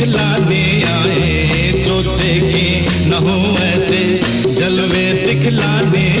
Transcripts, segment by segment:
दिखलाने आए जो देखे न हो ऐसे जलवे दिखलाने।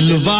दिलवा